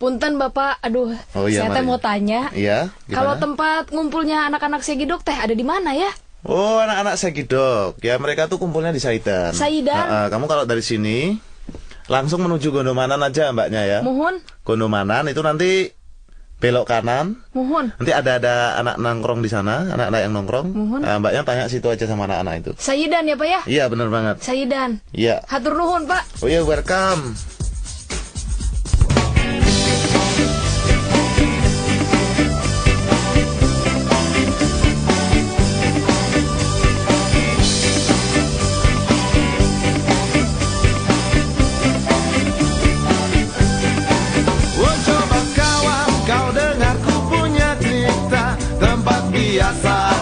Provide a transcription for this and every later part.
Punten Bapak, aduh, Oh, iya, saya teh mau tanya. Iya, Kalau tempat ngumpulnya anak-anak segidok teh ada di mana ya? Oh, anak-anak Segidok. Ya, mereka tuh kumpulnya di Saidan. Saidan? Nah, eh, kamu kalau dari sini langsung menuju Gondomanan aja, Mbaknya ya. Mohon, Gondomanan itu nanti belok kanan. mohon. Nanti ada ada anak nongkrong di sana, anak-anak yang nongkrong. Mohon. Nah, mbaknya tanya situ aja sama anak-anak itu. Sayidan ya Pak ya? Iya, bener banget. Sayidan. Iya. Hatur nuhun Pak. Oh iya, welcome. Tempat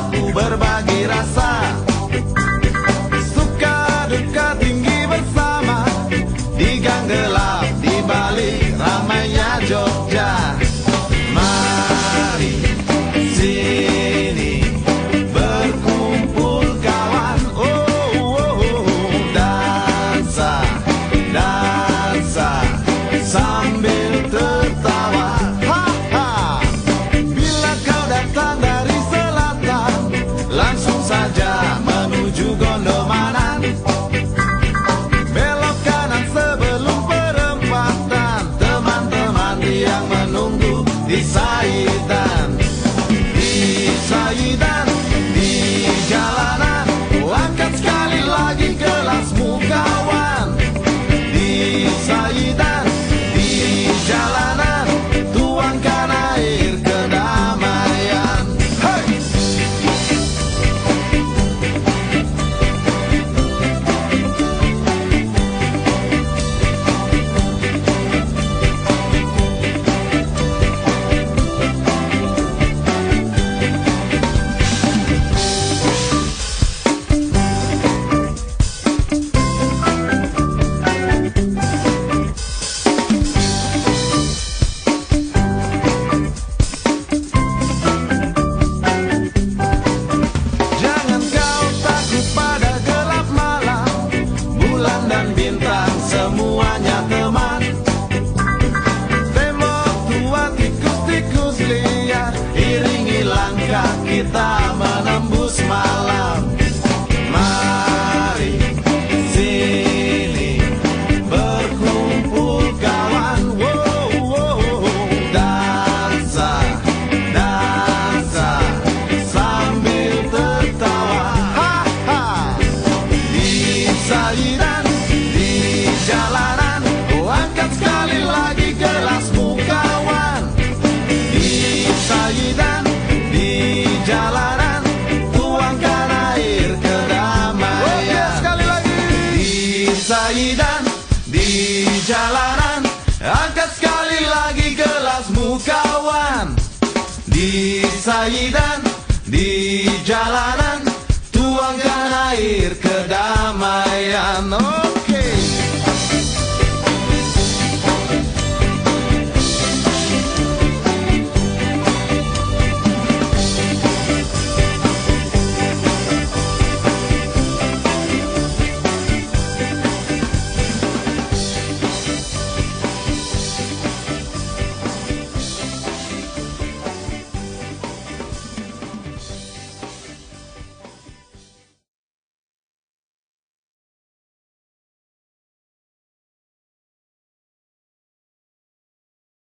menunggu di jalanan. Angkat sekali lagi gelasmu kawan di Saidan, di jalanan Tuangkan air kedamaian. Oh